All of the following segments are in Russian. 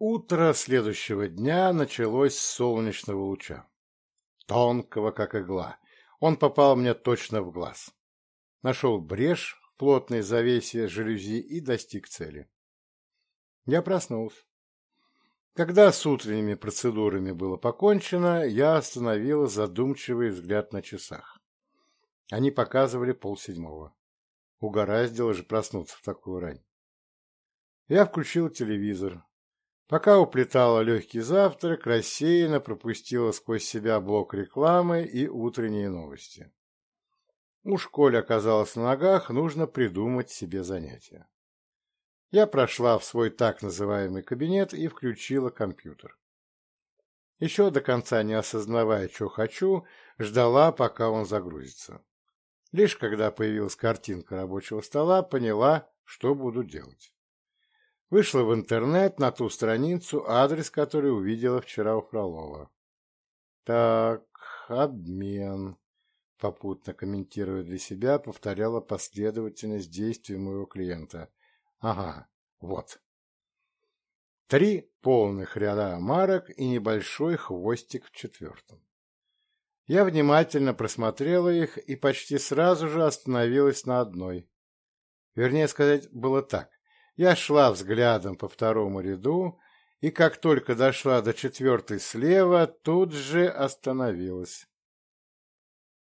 Утро следующего дня началось с солнечного луча. Тонкого, как игла. Он попал мне точно в глаз. Нашел брешь в плотной завесе жалюзи и достиг цели. Я проснулся. Когда с утренними процедурами было покончено, я остановила задумчивый взгляд на часах. Они показывали полседьмого. Угораздило же проснуться в такую рань. Я включил телевизор, Пока уплетала легкий завтрак, рассеянно пропустила сквозь себя блок рекламы и утренние новости. Уж коль оказалась на ногах, нужно придумать себе занятие. Я прошла в свой так называемый кабинет и включила компьютер. Еще до конца не осознавая, что хочу, ждала, пока он загрузится. Лишь когда появилась картинка рабочего стола, поняла, что буду делать. Вышла в интернет на ту страницу, адрес которой увидела вчера у Фролова. Так, обмен. Попутно комментируя для себя, повторяла последовательность действий моего клиента. Ага, вот. Три полных ряда марок и небольшой хвостик в четвертом. Я внимательно просмотрела их и почти сразу же остановилась на одной. Вернее сказать, было так. Я шла взглядом по второму ряду, и как только дошла до четвертой слева, тут же остановилась.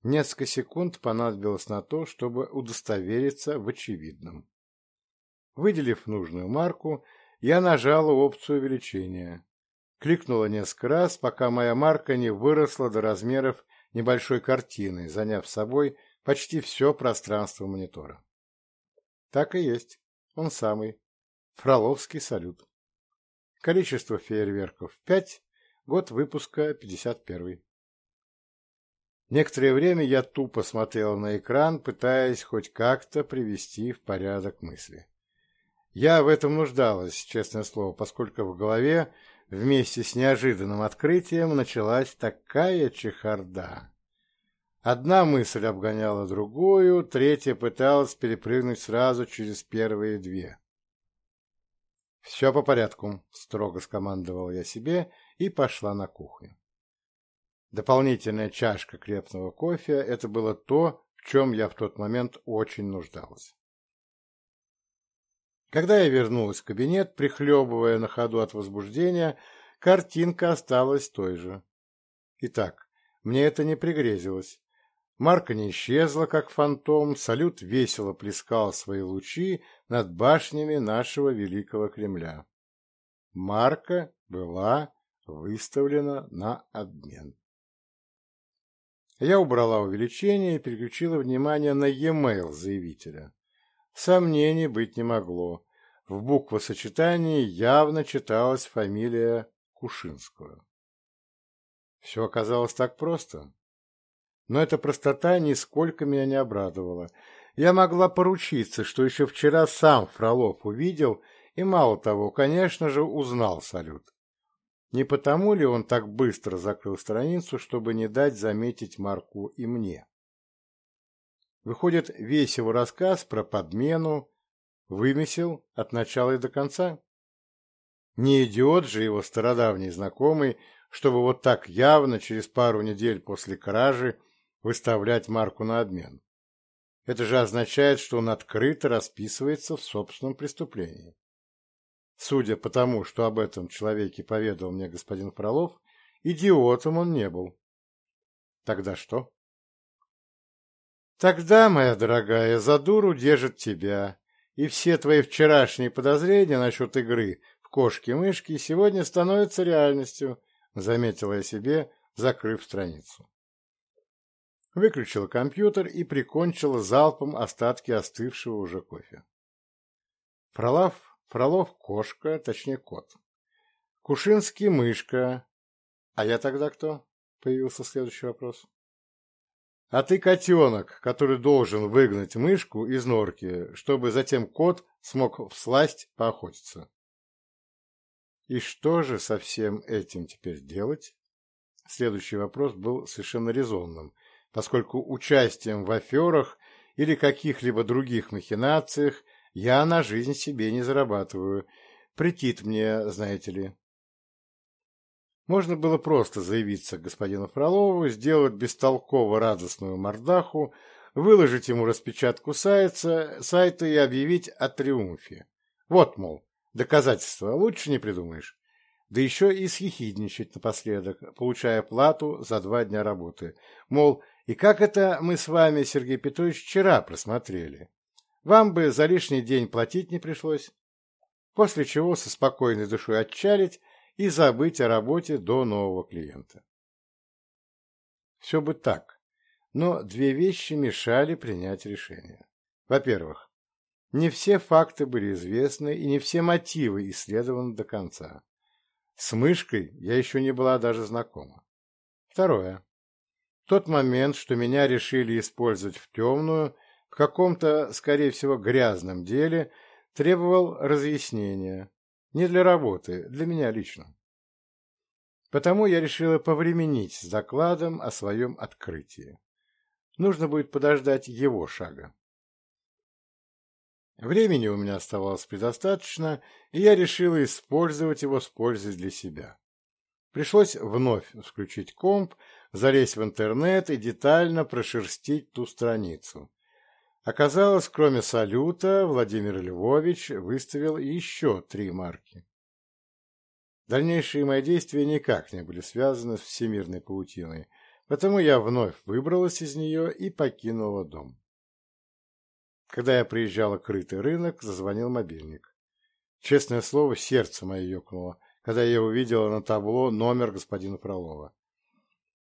Несколько секунд понадобилось на то, чтобы удостовериться в очевидном. Выделив нужную марку, я нажала опцию увеличения. Кликнула несколько раз, пока моя марка не выросла до размеров небольшой картины, заняв собой почти все пространство монитора. Так и есть, он самый. Фроловский салют. Количество фейерверков – 5, год выпуска – 51. Некоторое время я тупо смотрел на экран, пытаясь хоть как-то привести в порядок мысли. Я в этом нуждалась, честное слово, поскольку в голове вместе с неожиданным открытием началась такая чехарда. Одна мысль обгоняла другую, третья пыталась перепрыгнуть сразу через первые две. «Все по порядку», — строго скомандовал я себе и пошла на кухню. Дополнительная чашка крепного кофе — это было то, в чем я в тот момент очень нуждалась. Когда я вернулась в кабинет, прихлебывая на ходу от возбуждения, картинка осталась той же. Итак, мне это не пригрезилось. Марка не исчезла, как фантом, салют весело плескал свои лучи над башнями нашего великого Кремля. Марка была выставлена на обмен. Я убрала увеличение и переключила внимание на e-mail заявителя. Сомнений быть не могло. В буквосочетании явно читалась фамилия Кушинского. Все оказалось так просто. Но это простота нисколько меня не обрадовала. Я могла поручиться, что еще вчера сам Фролов увидел и, мало того, конечно же, узнал салют. Не потому ли он так быстро закрыл страницу, чтобы не дать заметить Марку и мне? Выходит, весь его рассказ про подмену вымесил от начала и до конца? Не идиот же его стародавний знакомый, чтобы вот так явно через пару недель после кражи выставлять марку на обмен. Это же означает, что он открыто расписывается в собственном преступлении. Судя по тому, что об этом человеке поведал мне господин Фролов, идиотом он не был. Тогда что? Тогда, моя дорогая, за дуру держит тебя, и все твои вчерашние подозрения насчет игры в кошки-мышки сегодня становятся реальностью, заметила я себе, закрыв страницу выключила компьютер и прикончила залпом остатки остывшего уже кофе. Фролов, Фролов кошка, точнее кот. Кушинский мышка. А я тогда кто? Появился следующий вопрос. А ты котенок, который должен выгнать мышку из норки, чтобы затем кот смог всласть поохотиться. И что же со всем этим теперь делать? Следующий вопрос был совершенно резонным, поскольку участием в аферах или каких-либо других махинациях я на жизнь себе не зарабатываю. Претит мне, знаете ли. Можно было просто заявиться к господину Фролову, сделать бестолково радостную мордаху, выложить ему распечатку сайта, сайта и объявить о триумфе. Вот, мол, доказательства лучше не придумаешь. Да еще и съехидничать напоследок, получая плату за два дня работы. Мол, и как это мы с вами, Сергей Петрович, вчера просмотрели? Вам бы за лишний день платить не пришлось. После чего со спокойной душой отчалить и забыть о работе до нового клиента. Все бы так, но две вещи мешали принять решение. Во-первых, не все факты были известны и не все мотивы исследованы до конца. С мышкой я еще не была даже знакома. Второе. Тот момент, что меня решили использовать в темную, в каком-то, скорее всего, грязном деле, требовал разъяснения. Не для работы, для меня лично. Потому я Времени у меня оставалось предостаточно, и я решила использовать его с пользой для себя. Пришлось вновь включить комп, залезть в интернет и детально прошерстить ту страницу. Оказалось, кроме салюта, Владимир Львович выставил еще три марки. Дальнейшие мои действия никак не были связаны с всемирной паутиной, поэтому я вновь выбралась из нее и покинула дом. Когда я приезжала к крытый рынок, зазвонил мобильник. Честное слово, сердце мое ёкнуло, когда я увидела на табло номер господина Фролова.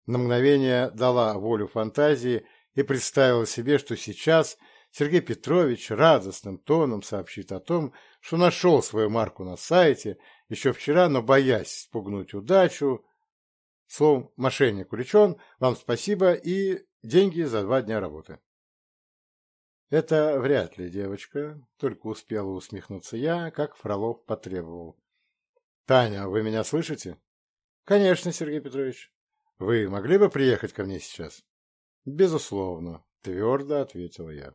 На мгновение дала волю фантазии и представила себе, что сейчас Сергей Петрович радостным тоном сообщит о том, что нашел свою марку на сайте еще вчера, но боясь спугнуть удачу. Словом, мошенник увлечен, вам спасибо и деньги за два дня работы. Это вряд ли, девочка, только успела усмехнуться я, как Фролов потребовал. Таня, вы меня слышите? Конечно, Сергей Петрович. Вы могли бы приехать ко мне сейчас? Безусловно, твердо ответил я.